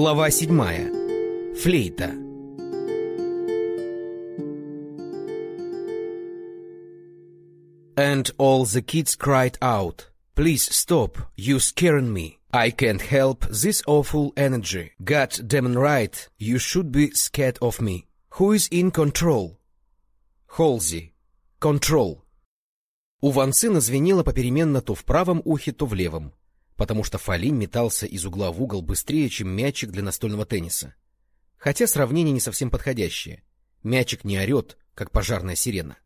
Глава седьмая. Флейта. And all the kids cried out, Please stop, you scaring me. I can't help this awful energy. God damn right, you should be scared of me. Who is in control? Холзи. Control. У Ван Цина звенело попеременно то в правом ухе, то в левом, потому что Фалин метался из угла в угол быстрее, чем мячик для настольного тенниса. Хотя сравнение не совсем подходящее. Мячик не орет, как пожарная сирена.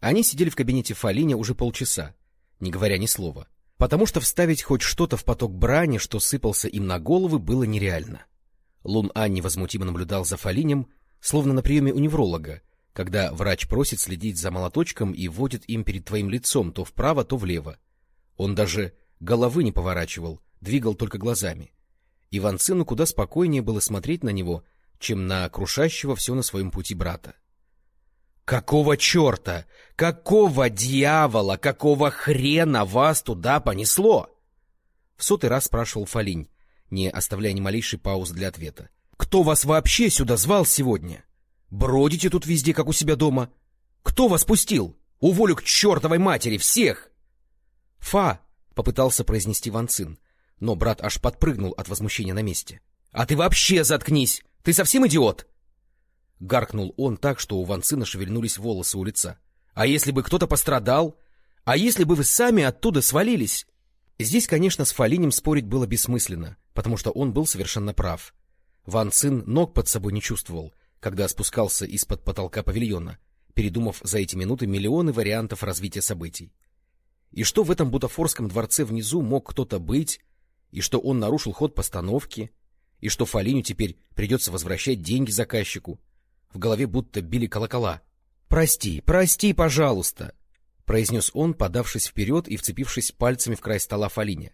Они сидели в кабинете Фалиня уже полчаса, не говоря ни слова, потому что вставить хоть что-то в поток брани, что сыпался им на головы, было нереально. Лун Ань невозмутимо наблюдал за Фалинем, словно на приеме у невролога, когда врач просит следить за молоточком и вводит им перед твоим лицом то вправо, то влево. Он даже головы не поворачивал, двигал только глазами. Иван сыну куда спокойнее было смотреть на него, чем на крушащего все на своем пути брата. «Какого черта? Какого дьявола? Какого хрена вас туда понесло?» В сотый раз спрашивал Фалинь, не оставляя ни малейшей паузы для ответа. «Кто вас вообще сюда звал сегодня?» Бродите тут везде, как у себя дома. Кто вас пустил? Уволю к чертовой матери всех! Фа! — попытался произнести Ван Цин, но брат аж подпрыгнул от возмущения на месте. — А ты вообще заткнись! Ты совсем идиот? Гаркнул он так, что у Ван Цина шевельнулись волосы у лица. — А если бы кто-то пострадал? А если бы вы сами оттуда свалились? Здесь, конечно, с Фалинем спорить было бессмысленно, потому что он был совершенно прав. Ван Цин ног под собой не чувствовал, когда спускался из-под потолка павильона, передумав за эти минуты миллионы вариантов развития событий. И что в этом бутафорском дворце внизу мог кто-то быть, и что он нарушил ход постановки, и что Фалиню теперь придется возвращать деньги заказчику. В голове будто били колокола. — Прости, прости, пожалуйста! — произнес он, подавшись вперед и вцепившись пальцами в край стола Фалине.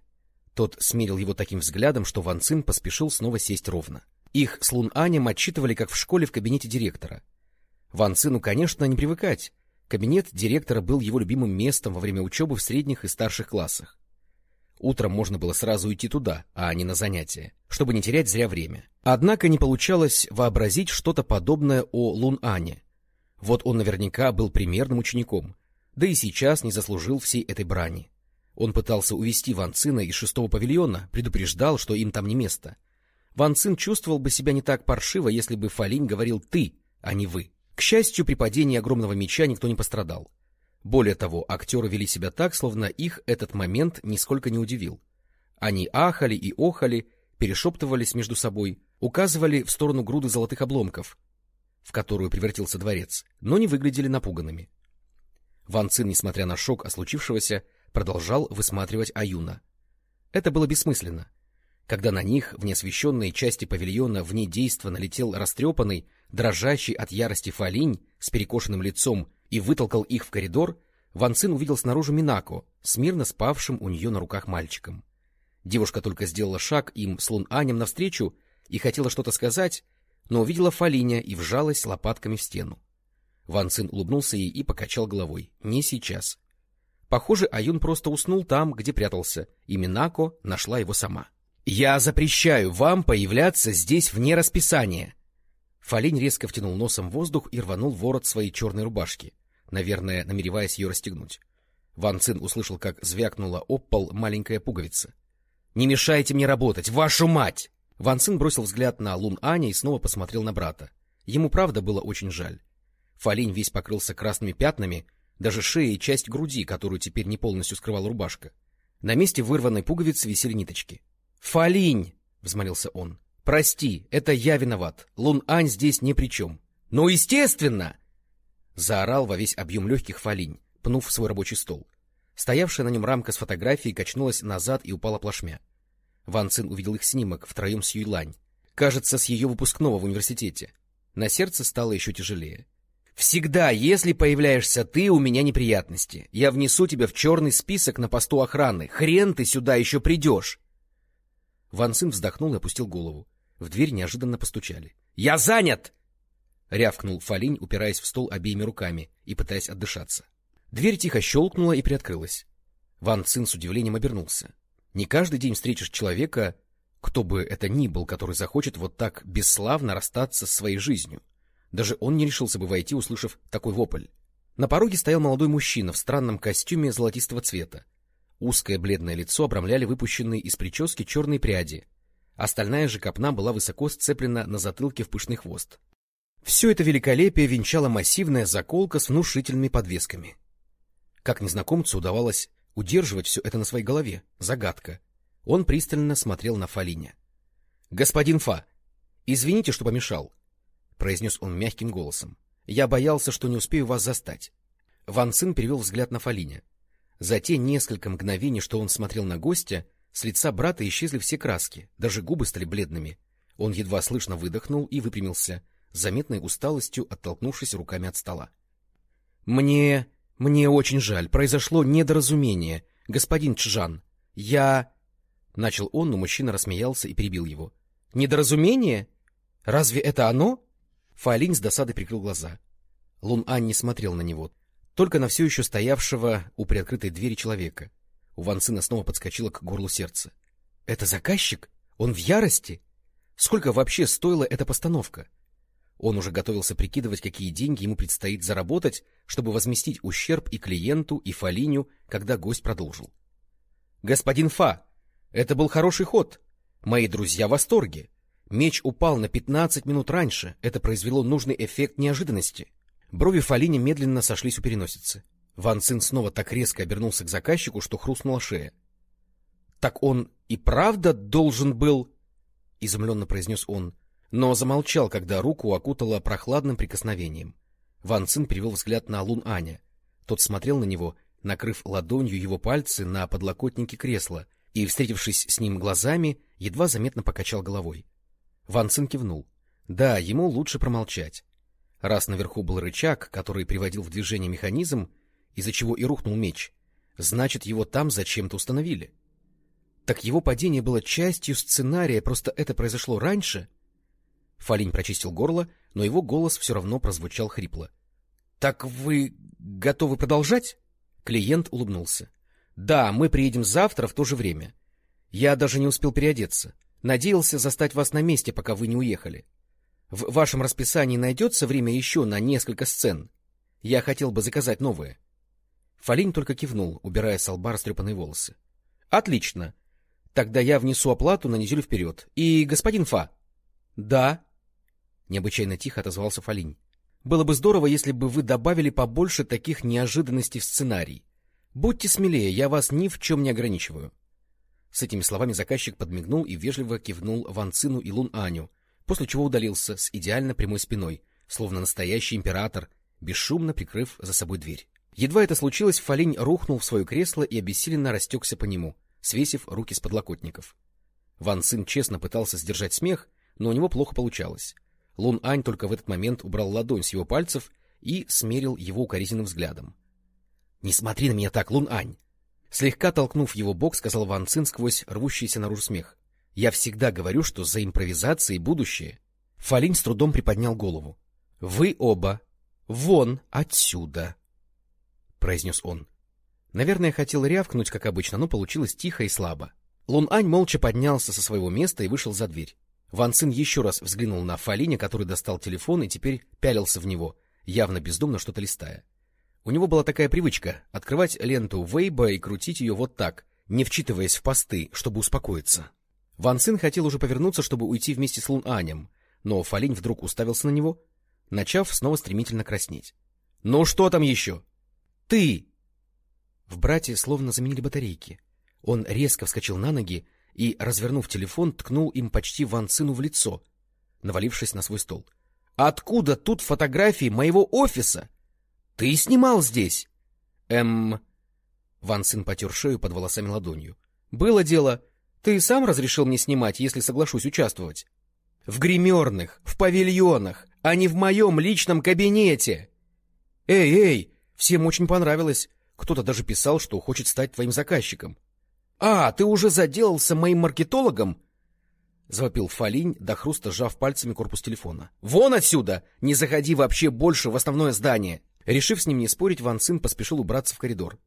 Тот смерил его таким взглядом, что Ван Цин поспешил снова сесть ровно. Их с Лун Анем отчитывали, как в школе в кабинете директора. Ван Цину, конечно, не привыкать. Кабинет директора был его любимым местом во время учебы в средних и старших классах. Утром можно было сразу уйти туда, а не на занятия, чтобы не терять зря время. Однако не получалось вообразить что-то подобное о Лун Ане. Вот он наверняка был примерным учеником, да и сейчас не заслужил всей этой брани. Он пытался увести Ван Цина из шестого павильона, предупреждал, что им там не место. Ван Цин чувствовал бы себя не так паршиво, если бы Фалинь говорил «ты», а не «вы». К счастью, при падении огромного меча никто не пострадал. Более того, актеры вели себя так, словно их этот момент нисколько не удивил. Они ахали и охали, перешептывались между собой, указывали в сторону груды золотых обломков, в которую превратился дворец, но не выглядели напуганными. Ван Цин, несмотря на шок о случившегося, продолжал высматривать Аюна. Это было бессмысленно. Когда на них, в неосвещенные части павильона, вне действа налетел растрепанный, дрожащий от ярости Фалинь с перекошенным лицом и вытолкал их в коридор, Ван Цин увидел снаружи Минако, смирно спавшим у нее на руках мальчиком. Девушка только сделала шаг им с Лун Анем навстречу и хотела что-то сказать, но увидела Фалиня и вжалась лопатками в стену. Ван Цин улыбнулся ей и покачал головой. Не сейчас. Похоже, Аюн просто уснул там, где прятался, и Минако нашла его сама. «Я запрещаю вам появляться здесь вне расписания!» Фалень резко втянул носом воздух и рванул ворот своей черной рубашки, наверное, намереваясь ее расстегнуть. Ван Цин услышал, как звякнула об пол маленькая пуговица. «Не мешайте мне работать, вашу мать!» Ван Цин бросил взгляд на Лун Аня и снова посмотрел на брата. Ему правда было очень жаль. Фалень весь покрылся красными пятнами, даже шея и часть груди, которую теперь не полностью скрывала рубашка. На месте вырванной пуговицы висели ниточки. Фалинь! — взмолился он. — Прости, это я виноват. Лун-Ань здесь ни при чем. — Ну, естественно! — заорал во весь объем легких Фалинь, пнув свой рабочий стол. Стоявшая на нем рамка с фотографией качнулась назад и упала плашмя. Ван Цин увидел их снимок втроем с Юйлань. Кажется, с ее выпускного в университете. На сердце стало еще тяжелее. «Всегда, если появляешься ты, у меня неприятности. Я внесу тебя в черный список на посту охраны. Хрен ты сюда еще придешь!» Ван Цин вздохнул и опустил голову. В дверь неожиданно постучали. — Я занят! — рявкнул Фалинь, упираясь в стол обеими руками и пытаясь отдышаться. Дверь тихо щелкнула и приоткрылась. Ван Цин с удивлением обернулся. Не каждый день встретишь человека, Кто бы это ни был, который захочет вот так бесславно расстаться с своей жизнью. Даже он не решился бы войти, услышав такой вопль. На пороге стоял молодой мужчина в странном костюме золотистого цвета. Узкое бледное лицо обрамляли выпущенные из прически черные пряди. Остальная же копна была высоко сцеплена на затылке в пышный хвост. Все это великолепие венчала массивная заколка с внушительными подвесками. Как незнакомцу удавалось удерживать все это на своей голове? Загадка. Он пристально смотрел на Фалиня. — Господин Фа, извините, что помешал, — произнес он мягким голосом. Я боялся, что не успею вас застать. Ван Цин перевел взгляд на Фалиня. За те несколько мгновений, что он смотрел на гостя, с лица брата исчезли все краски, даже губы стали бледными. Он едва слышно выдохнул и выпрямился, заметной усталостью оттолкнувшись руками от стола. — Мне... мне очень жаль, произошло недоразумение, господин Чжан. Я... Начал он, но мужчина рассмеялся и перебил его. — Недоразумение? Разве это оно? Фаолинь с досадой прикрыл глаза. Лун Ань не смотрел на него, только на все еще стоявшего у приоткрытой двери человека. У Ван Цина снова подскочило к горлу сердце. — Это заказчик? Он в ярости? Сколько вообще стоила эта постановка? Он уже готовился прикидывать, какие деньги ему предстоит заработать, чтобы возместить ущерб и клиенту, и Фалиню, когда гость продолжил. — Господин Фа, это был хороший ход. Мои друзья в восторге. Меч упал на пятнадцать минут раньше. Это произвело нужный эффект неожиданности. Брови Фалини медленно сошлись у переносицы. Ван Цин снова так резко обернулся к заказчику, что хрустнула шея. — Так он и правда должен был... — изумленно произнес он, но замолчал, когда руку окутало прохладным прикосновением. Ван Цин перевел взгляд на Лун Аня. Тот смотрел на него, накрыв ладонью его пальцы на подлокотнике кресла, и, встретившись с ним глазами, едва заметно покачал головой. Ван Цин кивнул. Да, ему лучше промолчать. Раз наверху был рычаг, который приводил в движение механизм, из-за чего и рухнул меч, значит, его там зачем-то установили. Так его падение было частью сценария, просто это произошло раньше? Фалинь прочистил горло, но его голос все равно прозвучал хрипло. — Так вы готовы продолжать? Клиент улыбнулся. — Да, мы приедем завтра в то же время. Я даже не успел переодеться. Надеялся застать вас на месте, пока вы не уехали. В вашем расписании найдется время еще на несколько сцен. Я хотел бы заказать новые. Фалинь только кивнул, убирая с лба растрепанные волосы. — Отлично. Тогда я внесу оплату на неделю вперед. И господин Фа? — Да. Необычайно тихо отозвался Фалинь. — Было бы здорово, если бы вы добавили побольше таких неожиданностей в сценарий. Будьте смелее, я вас ни в чем не ограничиваю. — с этими словами заказчик подмигнул и вежливо кивнул Ван Цину и Лун Аню, после чего удалился с идеально прямой спиной, словно настоящий император, бесшумно прикрыв за собой дверь. Едва это случилось, Фалинь рухнул в свое кресло и обессиленно растекся по нему, свесив руки с подлокотников. Ван Цин честно пытался сдержать смех, но у него плохо получалось. Лун Ань только в этот момент убрал ладонь с его пальцев и смерил его укоризненным взглядом. — Не смотри на меня так, Лун Ань! Слегка толкнув его бок, сказал Ван Цин сквозь рвущийся наружу смех. — Я всегда говорю, что за импровизацией будущее. Фалинь с трудом приподнял голову. — Вы оба вон отсюда! — произнес он. Наверное, хотел рявкнуть, как обычно, но получилось тихо и слабо. Лун Ань молча поднялся со своего места и вышел за дверь. Ван Цин еще раз взглянул на Фалиня, который достал телефон и теперь пялился в него, явно бездумно что-то листая. У него была такая привычка — открывать ленту Вейба и крутить ее вот так, не вчитываясь в посты, чтобы успокоиться. Ван Цин хотел уже повернуться, чтобы уйти вместе с Лун Анем, но Фалинь вдруг уставился на него, начав снова стремительно краснеть. — Ну что там еще? — Ты! В брате словно заменили батарейки. Он резко вскочил на ноги и, развернув телефон, ткнул им почти Ван Цину в лицо, навалившись на свой стол. — Откуда тут фотографии моего офиса? — Ты снимал здесь? — Эм... Ван Цин потер шею под волосами ладонью. — Было дело. Ты сам разрешил мне снимать, если соглашусь участвовать? — В гримерных, в павильонах, а не в моем личном кабинете. — Эй, эй, всем очень понравилось. Кто-то даже писал, что хочет стать твоим заказчиком. — А, ты уже заделался моим маркетологом? — завопил Фалинь, до хруста сжав пальцами корпус телефона. — Вон отсюда! Не заходи вообще больше в основное здание! — Решив с ним не спорить, Ван Цин поспешил убраться в коридор.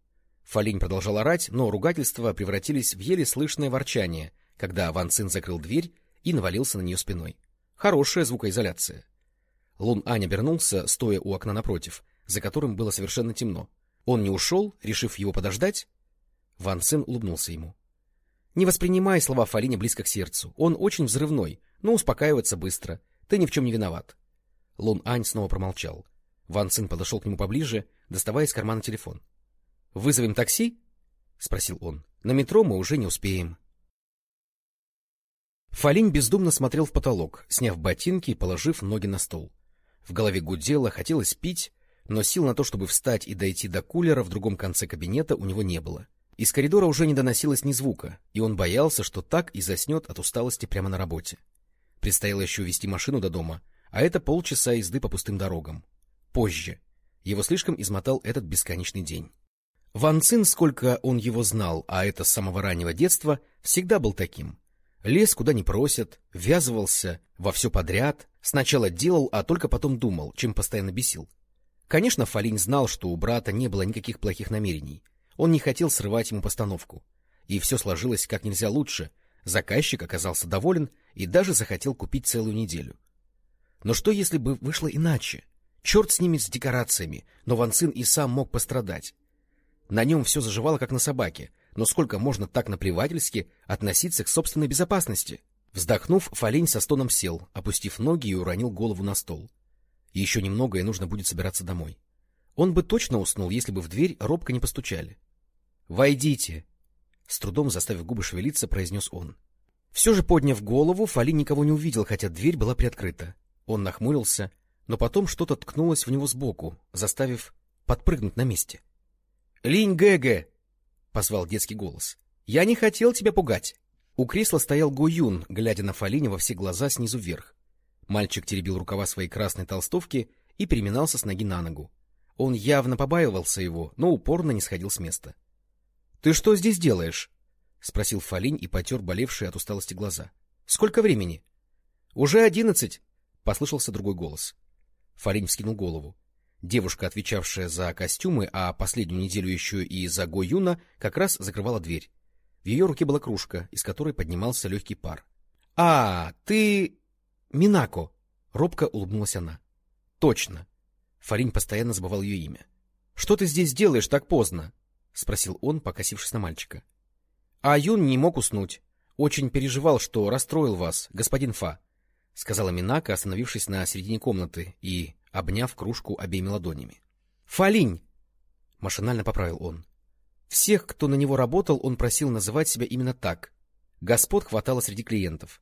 Фалинь продолжал орать, но ругательства превратились в еле слышное ворчание, когда Ван Цин закрыл дверь и навалился на нее спиной. Хорошая звукоизоляция. Лун Ань обернулся, стоя у окна напротив, за которым было совершенно темно. Он не ушел, решив его подождать? Ван Цин улыбнулся ему. — Не воспринимай слова Фалиня близко к сердцу. Он очень взрывной, но успокаивается быстро. Ты ни в чем не виноват. Лун Ань снова промолчал. Ван Цин подошел к нему поближе, доставая из кармана телефон. — Вызовем такси? — спросил он. — На метро мы уже не успеем. Фалинь бездумно смотрел в потолок, сняв ботинки и положив ноги на стол. В голове гудело, хотелось пить, но сил на то, чтобы встать и дойти до кулера в другом конце кабинета, у него не было. Из коридора уже не доносилось ни звука, и он боялся, что так и заснет от усталости прямо на работе. Предстояло еще вести машину до дома, а это полчаса езды по пустым дорогам. Позже. Его слишком измотал этот бесконечный день. Ван Цин, сколько он его знал, а это с самого раннего детства, всегда был таким. Лез куда не просят, ввязывался во все подряд, сначала делал, а только потом думал, чем постоянно бесил. Конечно, Фалинь знал, что у брата не было никаких плохих намерений. Он не хотел срывать ему постановку. И все сложилось как нельзя лучше. Заказчик оказался доволен и даже захотел купить целую неделю. Но что, если бы вышло иначе? Черт с ними, с декорациями, но Ван Цин и сам мог пострадать. На нем все заживало, как на собаке, но сколько можно так наплевательски относиться к собственной безопасности? Вздохнув, Фалень со стоном сел, опустив ноги и уронил голову на стол. Еще немного, и нужно будет собираться домой. Он бы точно уснул, если бы в дверь робко не постучали. — Войдите! — с трудом заставив губы шевелиться, произнес он. Все же, подняв голову, Фали никого не увидел, хотя дверь была приоткрыта. Он нахмурился, но потом что-то ткнулось в него сбоку, заставив подпрыгнуть на месте. — Линь Гэгэ! — позвал детский голос. — Я не хотел тебя пугать. У кресла стоял Го Юн, глядя на Фалиня во все глаза снизу вверх. Мальчик теребил рукава своей красной толстовки и переминался с ноги на ногу. Он явно побаивался его, но упорно не сходил с места. — Ты что здесь делаешь? — спросил Фалинь и потер болевшие от усталости глаза. — Сколько времени? — Уже одиннадцать, — послышался другой голос. Фалинь вскинул голову. Девушка, отвечавшая за костюмы, а последнюю неделю еще и за Го Юна, как раз закрывала дверь. В ее руке была кружка, из которой поднимался легкий пар. — А, ты... Минако! — робко улыбнулась она. — Точно. Фарин постоянно забывал ее имя. — Что ты здесь делаешь так поздно? — спросил он, покосившись на мальчика. А Юн не мог уснуть. Очень переживал, что расстроил вас, господин Фа, — сказала Минака, остановившись на середине комнаты и обняв кружку обеими ладонями. — Фалинь! — машинально поправил он. Всех, кто на него работал, он просил называть себя именно так. Господ хватало среди клиентов.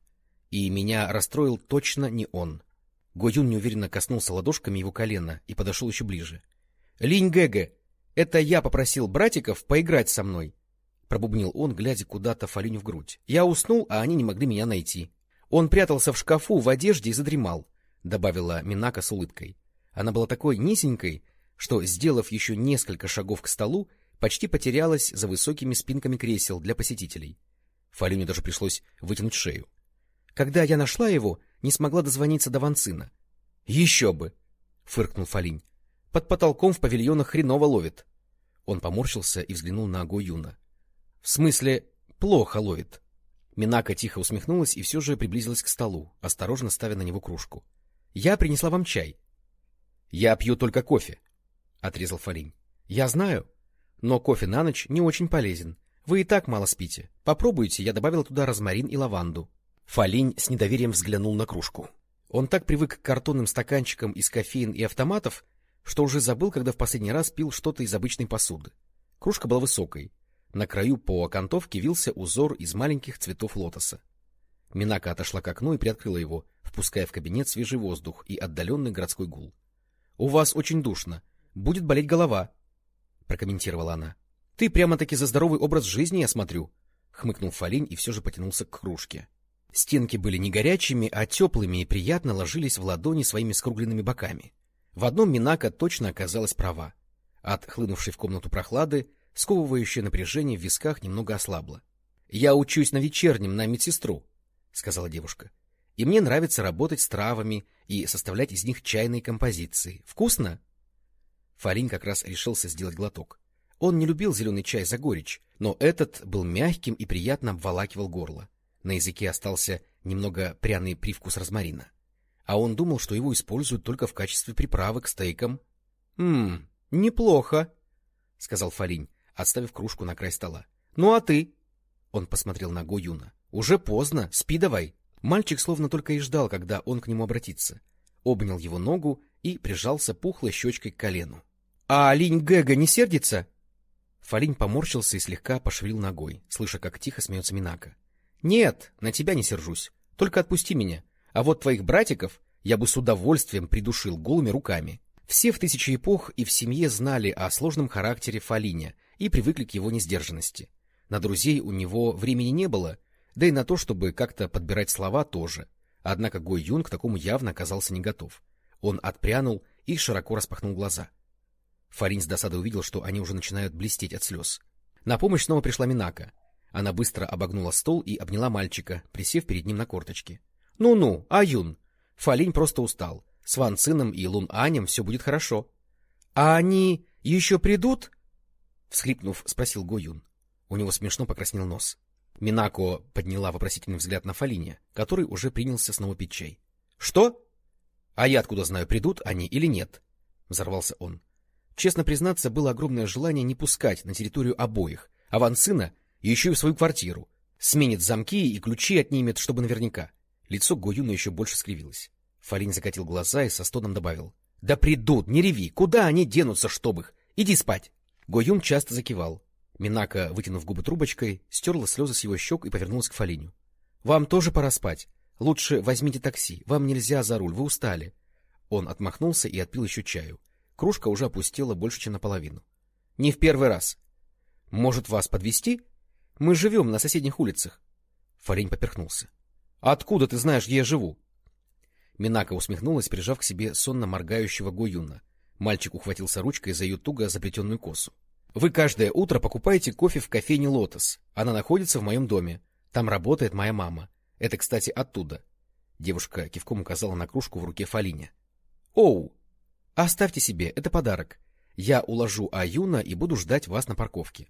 И меня расстроил точно не он. Гоюн неуверенно коснулся ладошками его колена и подошел еще ближе. — Линь Гэгэ, это я попросил братиков поиграть со мной. Пробубнил он, глядя куда-то Фалиню в грудь. Я уснул, а они не могли меня найти. Он прятался в шкафу в одежде и задремал, — добавила Минака с улыбкой. Она была такой низенькой, что, сделав еще несколько шагов к столу, почти потерялась за высокими спинками кресел для посетителей. Фалюню даже пришлось вытянуть шею. Когда я нашла его, не смогла дозвониться до Ванцина. — Еще бы! — фыркнул Фалинь. — Под потолком в павильонах хреново ловит. Он поморщился и взглянул на Го Юна. — В смысле, плохо ловит. Минака тихо усмехнулась и все же приблизилась к столу, осторожно ставя на него кружку. — Я принесла вам чай. — Я пью только кофе, — отрезал Фалинь. — Я знаю, но кофе на ночь не очень полезен. Вы и так мало спите. Попробуйте, я добавила туда розмарин и лаванду. Фалинь с недоверием взглянул на кружку. Он так привык к картонным стаканчикам из кофеин и автоматов, что уже забыл, когда в последний раз пил что-то из обычной посуды. Кружка была высокой. На краю по окантовке вился узор из маленьких цветов лотоса. Минака отошла к окну и приоткрыла его, впуская в кабинет свежий воздух и отдаленный городской гул. — У вас очень душно. Будет болеть голова, — прокомментировала она. — Ты прямо-таки за здоровый образ жизни, я смотрю, — хмыкнул Фалинь и все же потянулся к кружке. Стенки были не горячими, а теплыми и приятно ложились в ладони своими скругленными боками. В одном Минака точно оказалась права. От хлынувшей в комнату прохлады сковывающее напряжение в висках немного ослабло. — Я учусь на вечернем на медсестру, — сказала девушка. — И мне нравится работать с травами и составлять из них чайные композиции. Вкусно? Фарин как раз решился сделать глоток. Он не любил зеленый чай за горечь, но этот был мягким и приятно обволакивал горло. На языке остался немного пряный привкус розмарина. А он думал, что его используют только в качестве приправы к стейкам. — Ммм, неплохо, — сказал Фалинь, отставив кружку на край стола. — Ну а ты? Он посмотрел на Го Юна. — Уже поздно, спи давай. Мальчик словно только и ждал, когда он к нему обратится. Обнял его ногу и прижался пухлой щечкой к колену. — А Линь Гэга не сердится? Фалинь поморщился и слегка пошевелил ногой, слыша, как тихо смеется Минака. — Нет, на тебя не сержусь. Только отпусти меня. А вот твоих братиков я бы с удовольствием придушил голыми руками. Все в тысячи эпох и в семье знали о сложном характере Фалиня и привыкли к его несдержанности. На друзей у него времени не было, да и на то, чтобы как-то подбирать слова, тоже. Однако Гой Юн к такому явно оказался не готов. Он отпрянул и широко распахнул глаза. Фарин с досадой увидел, что они уже начинают блестеть от слез. На помощь снова пришла Минака. Она быстро обогнула стол и обняла мальчика, присев перед ним на корточки. «Ну — Ну-ну, Аюн! Фалинь просто устал. С Ван Цином и Лун Анем все будет хорошо. — А они еще придут? — всхлипнув, спросил Го Юн. У него смешно покраснел нос. Минако подняла вопросительный взгляд на Фалине, который уже принялся снова пить чай. — Что? — А я откуда знаю, придут они или нет? — взорвался он. Честно признаться, было огромное желание не пускать на территорию обоих, а Ван Сына еще и в свою квартиру. Сменит замки и ключи отнимет, чтобы наверняка. Лицо Гоюна еще больше скривилось. Фалин закатил глаза и со стоном добавил. — Да придут, не реви! Куда они денутся, чтоб их? Иди спать! Гоюн часто закивал. Минака, вытянув губы трубочкой, стерла слезы с его щек и повернулась к Фалиню. — Вам тоже пора спать. Лучше возьмите такси. Вам нельзя за руль, вы устали. Он отмахнулся и отпил еще чаю. Кружка уже опустела больше, чем наполовину. — Не в первый раз. — Может, вас подвести? Мы живем на соседних улицах. Фалень поперхнулся. — Откуда ты знаешь, где я живу? Минака усмехнулась, прижав к себе сонно моргающего Гоюна. Мальчик ухватился ручкой за ее туго заплетенную косу. — Вы каждое утро покупаете кофе в кофейне «Лотос». Она находится в моем доме. Там работает моя мама. Это, кстати, оттуда. Девушка кивком указала на кружку в руке Фалине. — Оу! Оставьте себе, это подарок. Я уложу Аюна и буду ждать вас на парковке.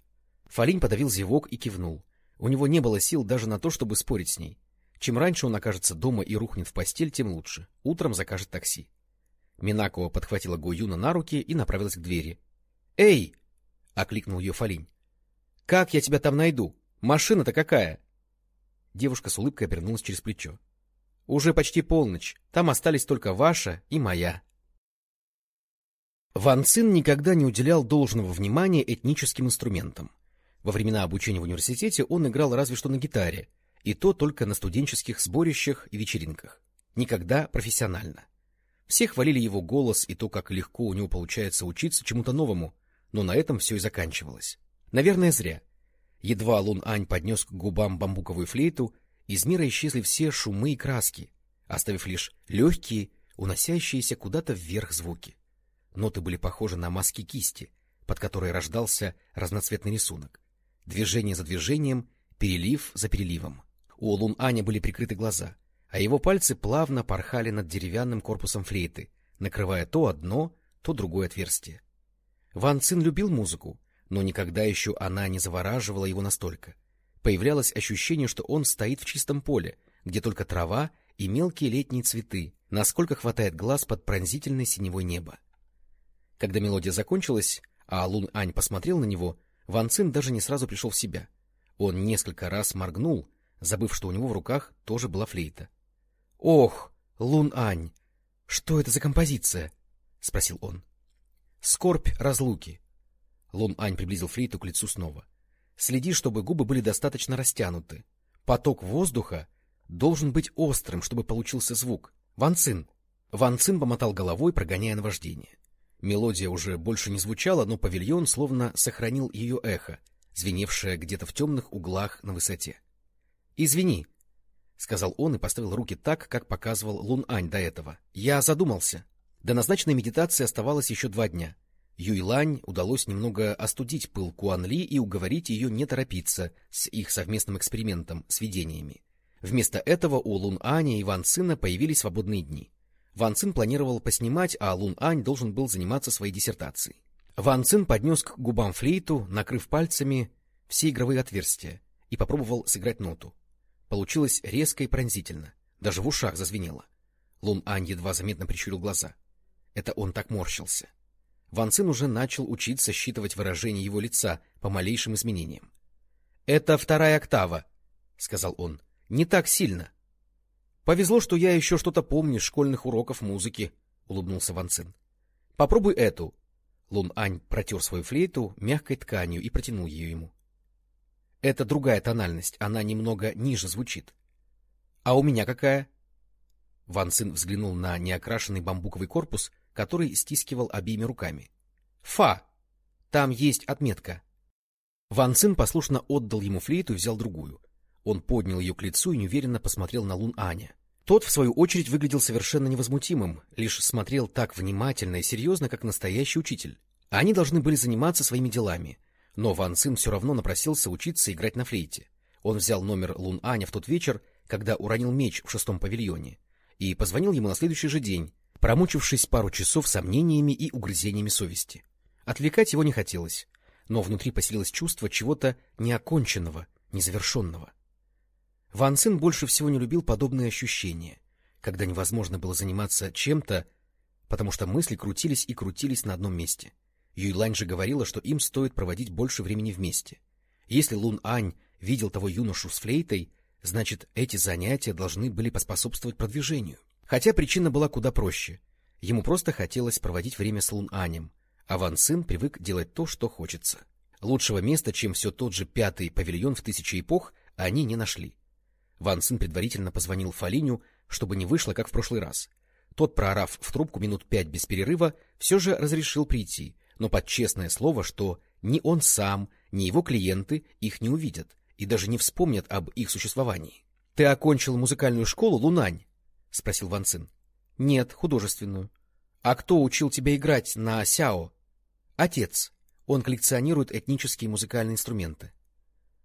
Фалинь подавил зевок и кивнул. У него не было сил даже на то, чтобы спорить с ней. Чем раньше он окажется дома и рухнет в постель, тем лучше. Утром закажет такси. Минако подхватила Гуюна на руки и направилась к двери. — Эй! — окликнул ее Фалинь. — Как я тебя там найду? Машина-то какая? Девушка с улыбкой обернулась через плечо. — Уже почти полночь. Там остались только ваша и моя. Ван Цин никогда не уделял должного внимания этническим инструментам. Во времена обучения в университете он играл разве что на гитаре, и то только на студенческих сборищах и вечеринках. Никогда профессионально. Все хвалили его голос и то, как легко у него получается учиться чему-то новому, но на этом все и заканчивалось. Наверное, зря. Едва Лун Ань поднес к губам бамбуковую флейту, из мира исчезли все шумы и краски, оставив лишь легкие, уносящиеся куда-то вверх звуки. Ноты были похожи на маски кисти, под которой рождался разноцветный рисунок. Движение за движением, перелив за переливом. У Лун-Аня были прикрыты глаза, а его пальцы плавно порхали над деревянным корпусом флейты, накрывая то одно, то другое отверстие. Ван Цин любил музыку, но никогда еще она не завораживала его настолько. Появлялось ощущение, что он стоит в чистом поле, где только трава и мелкие летние цветы, насколько хватает глаз под пронзительной синевой небо. Когда мелодия закончилась, а Лун Ань посмотрел на него, Ван Цин даже не сразу пришел в себя. Он несколько раз моргнул, забыв, что у него в руках тоже была флейта. — Ох, Лун-Ань, что это за композиция? — спросил он. — Скорбь разлуки. Лун-Ань приблизил флейту к лицу снова. — Следи, чтобы губы были достаточно растянуты. Поток воздуха должен быть острым, чтобы получился звук. Ван Цин. Ван Цин помотал головой, прогоняя наваждение. Мелодия уже больше не звучала, но павильон словно сохранил ее эхо, звеневшее где-то в темных углах на высоте. — Извини, — сказал он и поставил руки так, как показывал Лун-Ань до этого. — Я задумался. До назначенной медитации оставалось еще два дня. Юйлань удалось немного остудить пыл Куанли и уговорить ее не торопиться с их совместным экспериментом с видениями. Вместо этого у Лун-Аня и Ван Цина появились свободные дни. Ван Цин планировал поснимать, а Лун-Ань должен был заниматься своей диссертацией. Ван Цин поднес к губам флейту, накрыв пальцами все игровые отверстия, и попробовал сыграть ноту. Получилось резко и пронзительно. Даже в ушах зазвенело. Лун Ань едва заметно прищурил глаза. Это он так морщился. Ван Цин уже начал учиться считывать выражение его лица по малейшим изменениям. — Это вторая октава, — сказал он. — Не так сильно. — Повезло, что я еще что-то помню с школьных уроков музыки, — улыбнулся Ван Цин. — Попробуй эту. Лун Ань протер свою флейту мягкой тканью и протянул ее ему. — Это другая тональность, она немного ниже звучит. — А у меня какая? Ван Цин взглянул на неокрашенный бамбуковый корпус, который стискивал обеими руками. — Фа! Там есть отметка. Ван Цин послушно отдал ему флейту и взял другую. Он поднял ее к лицу и неуверенно посмотрел на Лун Аня. Тот, в свою очередь, выглядел совершенно невозмутимым, лишь смотрел так внимательно и серьезно, как настоящий учитель. Они должны были заниматься своими делами, но Ван Цин все равно напросился учиться играть на флейте. Он взял номер Лун Аня в тот вечер, когда уронил меч в шестом павильоне, и позвонил ему на следующий же день, промучившись пару часов сомнениями и угрызениями совести. Отвлекать его не хотелось, но внутри поселилось чувство чего-то неоконченного, незавершенного. Ван Цин больше всего не любил подобные ощущения, когда невозможно было заниматься чем-то, потому что мысли крутились и крутились на одном месте. Юйлань же говорила, что им стоит проводить больше времени вместе. Если Лун Ань видел того юношу с флейтой, значит, эти занятия должны были поспособствовать продвижению. Хотя причина была куда проще. Ему просто хотелось проводить время с Лун Анем, а Ван Цин привык делать то, что хочется. Лучшего места, чем все тот же пятый павильон в тысячи эпох, они не нашли. Ван Цин предварительно позвонил Фалиню, чтобы не вышло, как в прошлый раз. Тот, проорав в трубку минут пять без перерыва, все же разрешил прийти, но под честное слово, что ни он сам, ни его клиенты их не увидят и даже не вспомнят об их существовании. — Ты окончил музыкальную школу, Лунань? — спросил Ван Цин. — Нет, художественную. — А кто учил тебя играть на сяо? — Отец. Он коллекционирует этнические музыкальные инструменты.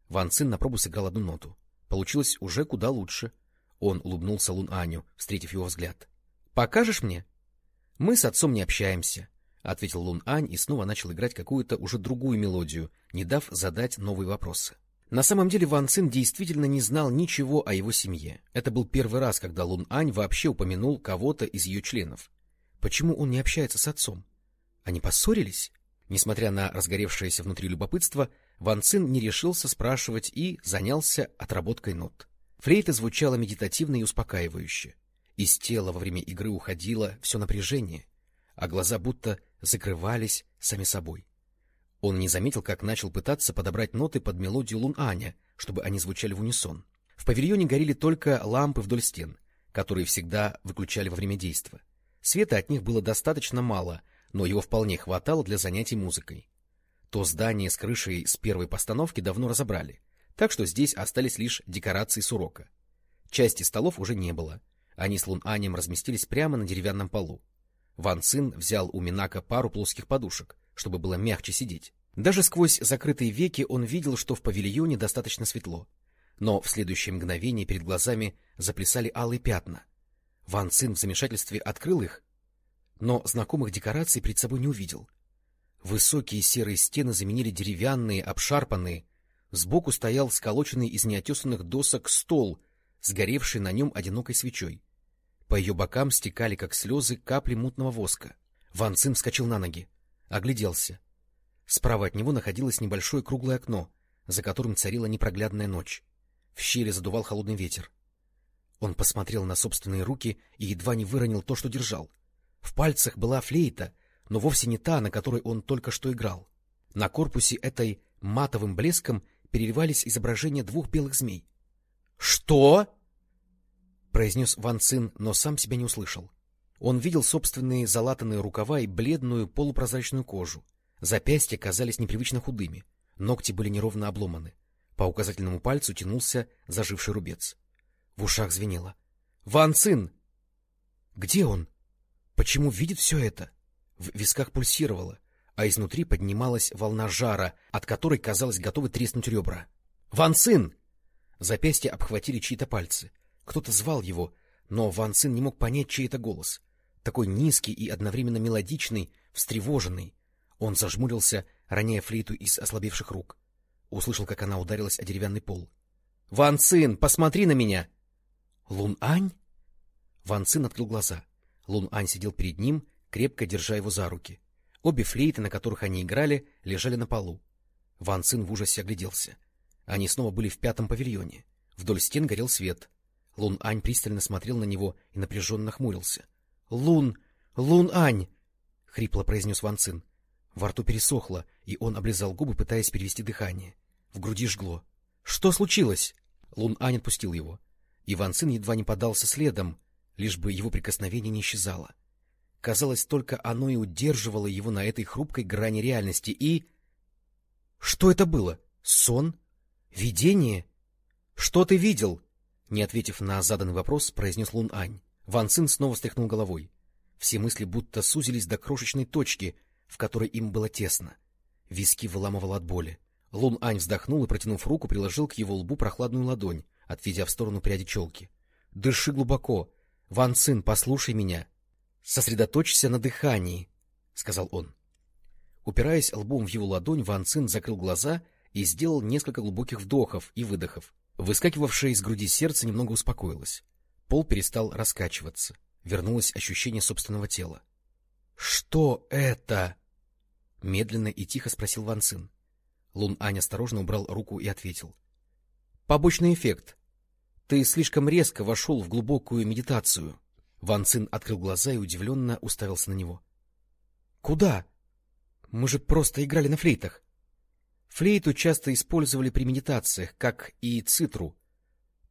Ван Цин на пробу сыграл одну ноту. Получилось уже куда лучше. Он улыбнулся Лун Аню, встретив его взгляд. — Покажешь мне? — Мы с отцом не общаемся, — ответил Лун Ань и снова начал играть какую-то уже другую мелодию, не дав задать новые вопросы. На самом деле Ван Цин действительно не знал ничего о его семье. Это был первый раз, когда Лун Ань вообще упомянул кого-то из ее членов. Почему он не общается с отцом? Они поссорились? Несмотря на разгоревшееся внутри любопытство, Ван Цин не решился спрашивать и занялся отработкой нот. Флейта звучала медитативно и успокаивающе. Из тела во время игры уходило все напряжение, а глаза будто закрывались сами собой. Он не заметил, как начал пытаться подобрать ноты под мелодию Лун-Аня, чтобы они звучали в унисон. В павильоне горели только лампы вдоль стен, которые всегда выключали во время действа. Света от них было достаточно мало, но его вполне хватало для занятий музыкой. То здание с крышей с первой постановки давно разобрали, так что здесь остались лишь декорации с урока. Части столов уже не было. Они с Лун-Анем разместились прямо на деревянном полу. Ван Цин взял у Минака пару плоских подушек, чтобы было мягче сидеть. Даже сквозь закрытые веки он видел, что в павильоне достаточно светло. Но в следующее мгновение перед глазами заплясали алые пятна. Ван Цин в замешательстве открыл их, но знакомых декораций перед собой не увидел — Высокие серые стены заменили деревянные, обшарпанные. Сбоку стоял сколоченный из неотесанных досок стол, сгоревший на нем одинокой свечой. По ее бокам стекали, как слезы, капли мутного воска. Ван Цин вскочил на ноги, огляделся. Справа от него находилось небольшое круглое окно, за которым царила непроглядная ночь. В щели задувал холодный ветер. Он посмотрел на собственные руки и едва не выронил то, что держал. В пальцах была флейта, но вовсе не та, на которой он только что играл. На корпусе этой матовым блеском переливались изображения двух белых змей. — Что? — произнес Ван Цин, но сам себя не услышал. Он видел собственные залатанные рукава и бледную полупрозрачную кожу. Запястья казались непривычно худыми, ногти были неровно обломаны. По указательному пальцу тянулся заживший рубец. В ушах звенело. — Ван Цин! Где он? Почему видит все это? — в висках пульсировало, а изнутри поднималась волна жара, от которой, казалось, готовы треснуть ребра. «Ван Цин!» Запястья обхватили чьи-то пальцы. Кто-то звал его, но Ван Цин не мог понять, чей это голос. Такой низкий и одновременно мелодичный, встревоженный. Он зажмурился, роняя флейту из ослабевших рук. Услышал, как она ударилась о деревянный пол. Ван Цин, посмотри на меня! Лун Ань? Ван Цин открыл глаза. Лун Ань сидел перед ним, крепко держа его за руки. Обе флейты, на которых они играли, лежали на полу. Ван Цин в ужасе огляделся. Они снова были в пятом павильоне. Вдоль стен горел свет. Лун Ань пристально смотрел на него и напряженно хмурился. — Лун! Лун Ань! — хрипло произнес Ван Цин. Во рту пересохло, и он облизал губы, пытаясь перевести дыхание. В груди жгло. — Что случилось? Лун Ань отпустил его. Иван Цин едва не подался следом, лишь бы его прикосновение не исчезало. Казалось, только оно и удерживало его на этой хрупкой грани реальности. И... Что это было? Сон? Видение? Что ты видел? Не ответив на заданный вопрос, произнес Лун Ань. Ван Цин снова стряхнул головой. Все мысли будто сузились до крошечной точки, в которой им было тесно. Виски выламывало от боли. Лун Ань вздохнул и, протянув руку, приложил к его лбу прохладную ладонь, отведя в сторону пряди челки. — Дыши глубоко. Ван Цин, послушай меня. — Сосредоточься на дыхании, — сказал он. Упираясь лбом в его ладонь, Ван Цин закрыл глаза и сделал несколько глубоких вдохов и выдохов. Выскакивавшее из груди сердце немного успокоилось. Пол перестал раскачиваться. Вернулось ощущение собственного тела. — Что это? — медленно и тихо спросил Ван Цин. Лун Ань осторожно убрал руку и ответил. — Побочный эффект. Ты слишком резко вошел в глубокую медитацию. Ван Цин открыл глаза и удивленно уставился на него. — Куда? Мы же просто играли на флейтах. Флейту часто использовали при медитациях, как и цитру.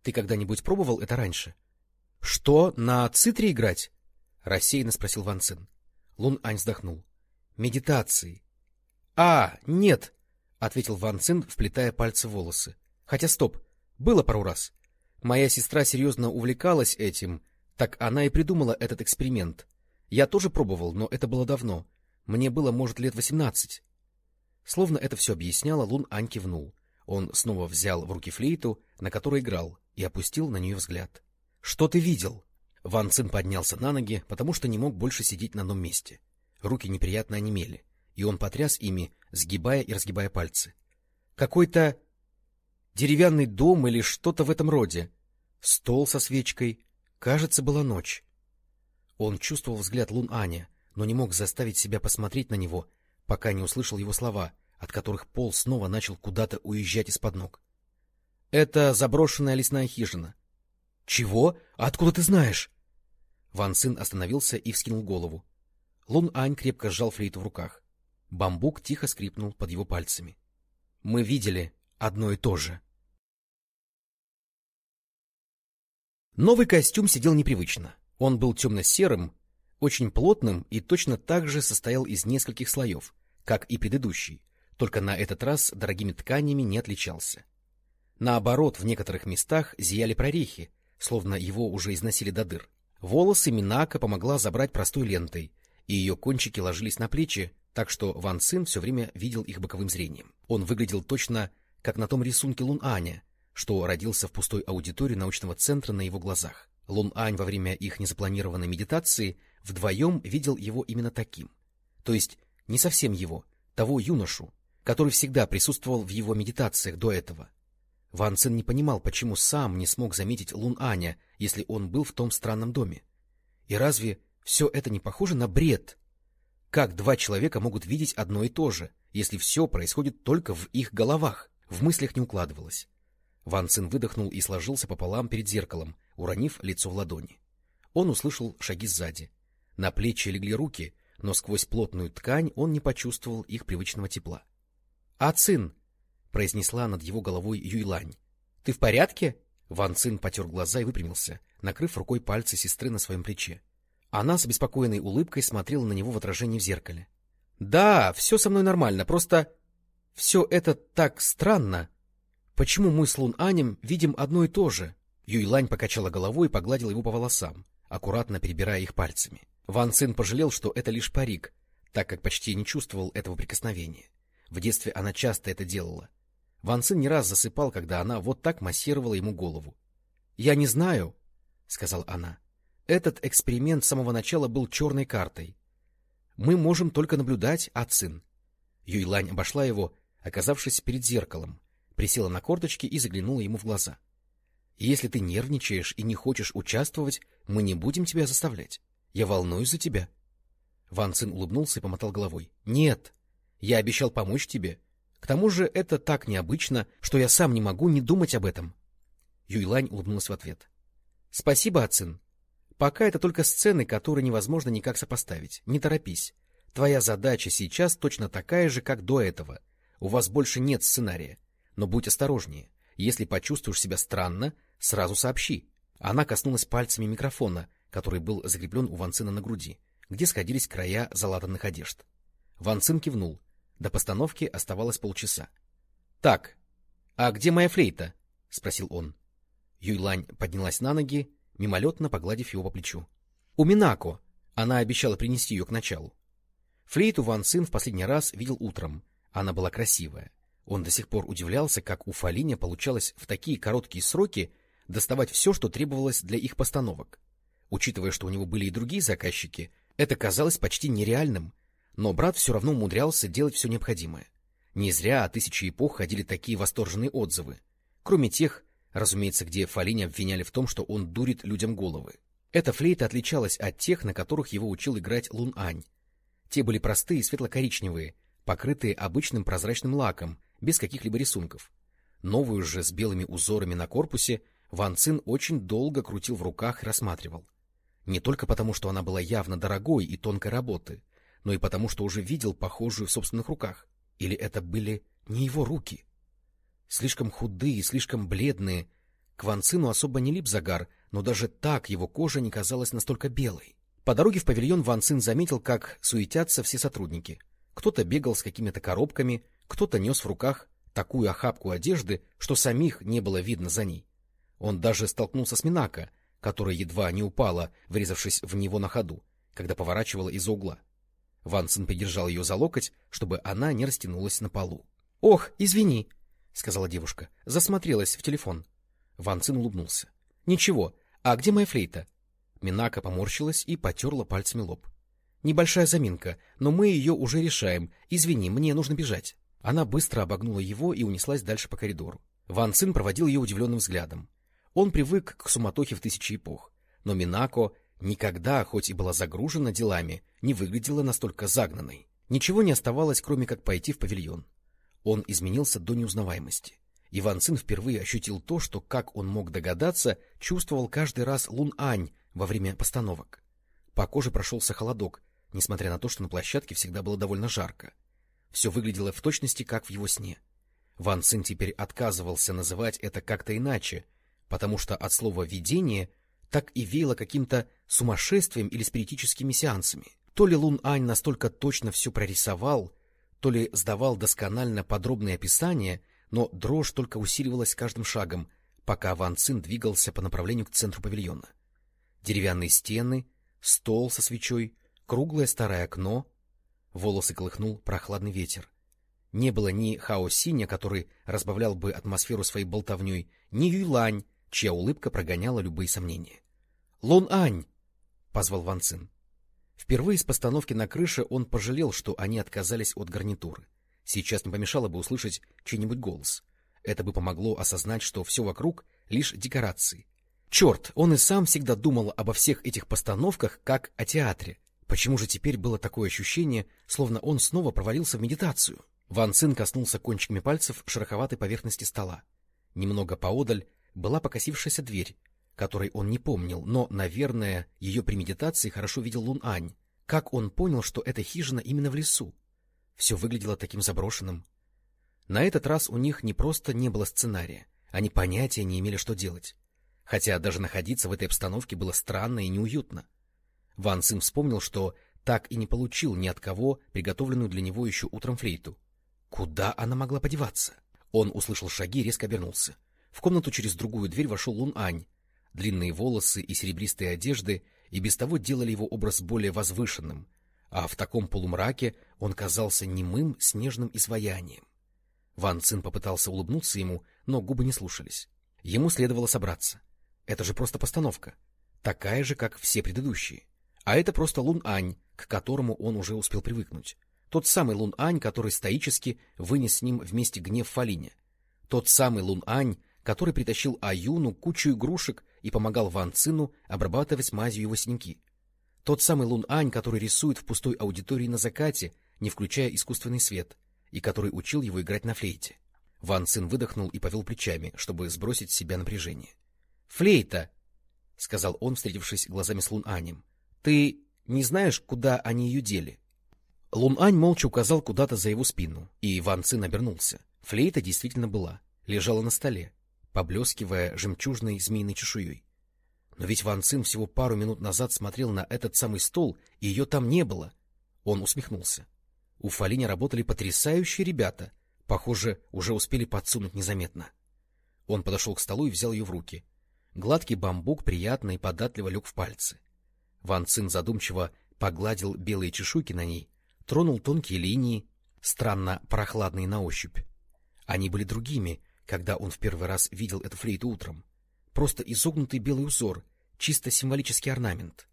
Ты когда-нибудь пробовал это раньше? — Что, на цитре играть? — рассеянно спросил Ван Цин. Лун Ань вздохнул. — Медитации. — А, нет, — ответил Ван Цин, вплетая пальцы в волосы. — Хотя стоп, было пару раз. Моя сестра серьезно увлекалась этим, так она и придумала этот эксперимент. Я тоже пробовал, но это было давно. Мне было, может, лет восемнадцать. Словно это все объясняло, Лун Ань кивнул. Он снова взял в руки флейту, на которой играл, и опустил на нее взгляд. — Что ты видел? Ван Цин поднялся на ноги, потому что не мог больше сидеть на одном месте. Руки неприятно онемели, и он потряс ими, сгибая и разгибая пальцы. — Какой-то деревянный дом или что-то в этом роде. Стол со свечкой. Кажется, была ночь. Он чувствовал взгляд Лун Аня, но не мог заставить себя посмотреть на него, пока не услышал его слова, от которых пол снова начал куда-то уезжать из-под ног. — Это заброшенная лесная хижина. — Чего? Откуда ты знаешь? Ван Цин остановился и вскинул голову. Лун Ань крепко сжал флейту в руках. Бамбук тихо скрипнул под его пальцами. — Мы видели одно и то же. Новый костюм сидел непривычно. Он был темно-серым, очень плотным и точно так же состоял из нескольких слоев, как и предыдущий, только на этот раз дорогими тканями не отличался. Наоборот, в некоторых местах зияли прорехи, словно его уже износили до дыр. Волосы Минака помогла забрать простой лентой, и ее кончики ложились на плечи, так что Ван Цин все время видел их боковым зрением. Он выглядел точно, как на том рисунке Лун Аня, что родился в пустой аудитории научного центра на его глазах. Лун Ань во время их незапланированной медитации вдвоем видел его именно таким. То есть не совсем его, того юношу, который всегда присутствовал в его медитациях до этого. Ван Цин не понимал, почему сам не смог заметить Лун Аня, если он был в том странном доме. И разве все это не похоже на бред? Как два человека могут видеть одно и то же, если все происходит только в их головах? В мыслях не укладывалось. Ван Цин выдохнул и сложился пополам перед зеркалом, уронив лицо в ладони. Он услышал шаги сзади. На плечи легли руки, но сквозь плотную ткань он не почувствовал их привычного тепла. — А Цин! — произнесла над его головой Юйлань. — Ты в порядке? Ван Цин потер глаза и выпрямился, накрыв рукой пальцы сестры на своем плече. Она с беспокойной улыбкой смотрела на него в отражении в зеркале. — Да, все со мной нормально, просто... Все это так странно. Почему мы с Лун Анем видим одно и то же? Юйлань покачала головой и погладила его по волосам, аккуратно перебирая их пальцами. Ван Цин пожалел, что это лишь парик, так как почти не чувствовал этого прикосновения. В детстве она часто это делала. Ван Цин не раз засыпал, когда она вот так массировала ему голову. — Я не знаю, — сказала она. — Этот эксперимент с самого начала был черной картой. Мы можем только наблюдать, а Цин. Юйлань обошла его, оказавшись перед зеркалом, присела на корточки и заглянула ему в глаза. Если ты нервничаешь и не хочешь участвовать, мы не будем тебя заставлять. Я волнуюсь за тебя. Ван Цин улыбнулся и помотал головой. — Нет, я обещал помочь тебе. К тому же это так необычно, что я сам не могу не думать об этом. Юйлань улыбнулась в ответ. — Спасибо, Ацин. Пока это только сцены, которые невозможно никак сопоставить. Не торопись. Твоя задача сейчас точно такая же, как до этого. У вас больше нет сценария. Но будь осторожнее. Если почувствуешь себя странно, сразу сообщи. Она коснулась пальцами микрофона, который был закреплен у Ванцина на груди, где сходились края залатанных одежд. Ванцин кивнул. До постановки оставалось полчаса. — Так, а где моя флейта? — спросил он. Юйлань поднялась на ноги, мимолетно погладив его по плечу. — У Минако! Она обещала принести ее к началу. Флейту Ван Цин в последний раз видел утром. Она была красивая. Он до сих пор удивлялся, как у Фалиня получалось в такие короткие сроки доставать все, что требовалось для их постановок. Учитывая, что у него были и другие заказчики, это казалось почти нереальным, но брат все равно умудрялся делать все необходимое. Не зря о тысячи эпох ходили такие восторженные отзывы. Кроме тех, разумеется, где Фалиня обвиняли в том, что он дурит людям головы. Эта флейта отличалась от тех, на которых его учил играть Лун Ань. Те были простые, светло-коричневые, покрытые обычным прозрачным лаком, без каких-либо рисунков. Новую же с белыми узорами на корпусе Ван Цин очень долго крутил в руках и рассматривал. Не только потому, что она была явно дорогой и тонкой работы, но и потому, что уже видел похожую в собственных руках. Или это были не его руки? Слишком худые, слишком бледные. К Ван Цину особо не лип загар, но даже так его кожа не казалась настолько белой. По дороге в павильон Ван Цин заметил, как суетятся все сотрудники. Кто-то бегал с какими-то коробками, кто-то нес в руках такую охапку одежды, что самих не было видно за ней. Он даже столкнулся с Минако, которая едва не упала, врезавшись в него на ходу, когда поворачивала из-за угла. Вансен придержал ее за локоть, чтобы она не растянулась на полу. — Ох, извини, — сказала девушка, засмотрелась в телефон. Ванцин улыбнулся. — Ничего, а где моя флейта? Минака поморщилась и потерла пальцами лоб. — Небольшая заминка, но мы ее уже решаем. Извини, мне нужно бежать. Она быстро обогнула его и унеслась дальше по коридору. Ван Цин проводил ее удивленным взглядом. Он привык к суматохе в тысячи эпох, но Минако никогда, хоть и была загружена делами, не выглядела настолько загнанной. Ничего не оставалось, кроме как пойти в павильон. Он изменился до неузнаваемости. Иван Цин впервые ощутил то, что, как он мог догадаться, чувствовал каждый раз Лун Ань во время постановок. По коже прошелся холодок, несмотря на то, что на площадке всегда было довольно жарко. Все выглядело в точности, как в его сне. Ван Цин теперь отказывался называть это как-то иначе, потому что от слова «видение» так и веяло каким-то сумасшествием или спиритическими сеансами. То ли Лун Ань настолько точно все прорисовал, то ли сдавал досконально подробные описания, но дрожь только усиливалась каждым шагом, пока Ван Цин двигался по направлению к центру павильона. Деревянные стены, стол со свечой, круглое старое окно, Волосы колыхнул прохладный ветер. Не было ни Хао Синя, который разбавлял бы атмосферу своей болтовней, ни Юйлань, чья улыбка прогоняла любые сомнения. — Лун Ань! — позвал Ван Цин. Впервые с постановки на крыше он пожалел, что они отказались от гарнитуры. Сейчас не помешало бы услышать чей-нибудь голос. Это бы помогло осознать, что все вокруг — лишь декорации. Черт, он и сам всегда думал обо всех этих постановках как о театре, Почему же теперь было такое ощущение, словно он снова провалился в медитацию? Ван Цин коснулся кончиками пальцев шероховатой поверхности стола. Немного поодаль была покосившаяся дверь, которой он не помнил, но, наверное, ее при медитации хорошо видел Лун Ань. Как он понял, что эта хижина именно в лесу? Все выглядело таким заброшенным. На этот раз у них не просто не было сценария, они понятия не имели, что делать. Хотя даже находиться в этой обстановке было странно и неуютно. Ван Цин вспомнил, что так и не получил ни от кого приготовленную для него еще утром флейту. Куда она могла подеваться? Он услышал шаги и резко обернулся. В комнату через другую дверь вошел Лун Ань. Длинные волосы и серебристые одежды и без того делали его образ более возвышенным, а в таком полумраке он казался немым снежным изваянием. Ван Цин попытался улыбнуться ему, но губы не слушались. Ему следовало собраться. Это же просто постановка, такая же, как все предыдущие. А это просто Лун-Ань, к которому он уже успел привыкнуть. Тот самый Лун-Ань, который стоически вынес с ним вместе гнев Фалине. Тот самый Лун-Ань, который притащил Аюну кучу игрушек и помогал Ван Цину обрабатывать мазью его синяки. Тот самый Лун Ань, который рисует в пустой аудитории на закате, не включая искусственный свет, и который учил его играть на флейте. Ван Цин выдохнул и повел плечами, чтобы сбросить с себя напряжение. — Флейта! — сказал он, встретившись глазами с Лун Анем. — Ты не знаешь, куда они ее дели? Лун Ань молча указал куда-то за его спину, и Ван Цин обернулся. Флейта действительно была, лежала на столе, поблескивая жемчужной змеиной чешуей. Но ведь Ван Цин всего пару минут назад смотрел на этот самый стол, и ее там не было. Он усмехнулся. У Фалини работали потрясающие ребята. Похоже, уже успели подсунуть незаметно. Он подошел к столу и взял ее в руки. Гладкий бамбук приятно и податливо лег в пальцы. Ван Цин задумчиво погладил белые чешуйки на ней, тронул тонкие линии, странно прохладные на ощупь. Они были другими, когда он в первый раз видел эту флейту утром. Просто изогнутый белый узор, чисто символический орнамент.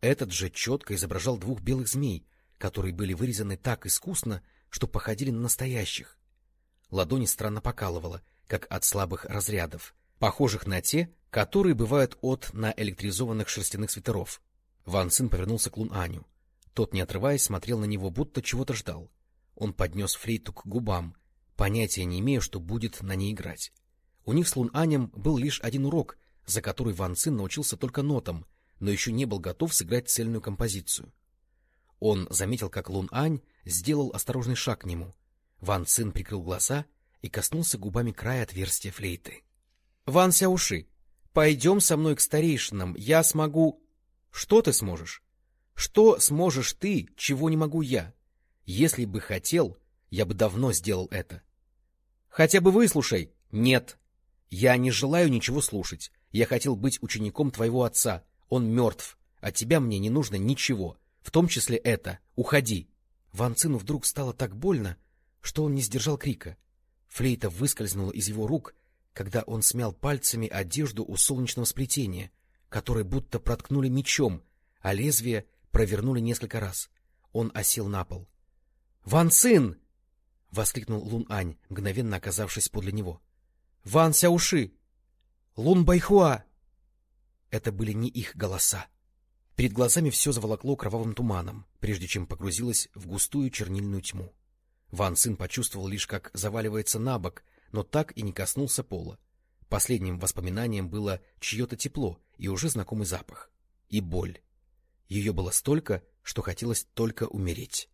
Этот же четко изображал двух белых змей, которые были вырезаны так искусно, что походили на настоящих. Ладони странно покалывало, как от слабых разрядов, похожих на те, которые бывают от наэлектризованных шерстяных свитеров. Ван Цин повернулся к Лун Аню. Тот, не отрываясь, смотрел на него, будто чего-то ждал. Он поднес флейту к губам, понятия не имея, что будет на ней играть. У них с Лун Анем был лишь один урок, за который Ван Цин научился только нотам, но еще не был готов сыграть цельную композицию. Он заметил, как Лун Ань сделал осторожный шаг к нему. Ван Цин прикрыл глаза и коснулся губами края отверстия флейты. — Ван Сяуши, пойдем со мной к старейшинам, я смогу... — Что ты сможешь? Что сможешь ты, чего не могу я? Если бы хотел, я бы давно сделал это. — Хотя бы выслушай. — Нет. Я не желаю ничего слушать. Я хотел быть учеником твоего отца. Он мертв. От тебя мне не нужно ничего. В том числе это. Уходи. Ван Цину вдруг стало так больно, что он не сдержал крика. Флейта выскользнула из его рук, когда он смял пальцами одежду у солнечного сплетения, которое будто проткнули мечом, а лезвие провернули несколько раз. Он осел на пол. — Ван Цин! — воскликнул Лун Ань, мгновенно оказавшись подле него. — Ван Сяуши! Лун Байхуа! Это были не их голоса. Перед глазами все заволокло кровавым туманом, прежде чем погрузилось в густую чернильную тьму. Ван Цин почувствовал лишь, как заваливается на бок, но так и не коснулся пола. Последним воспоминанием было чье-то тепло и уже знакомый запах. И боль. Ее было столько, что хотелось только умереть.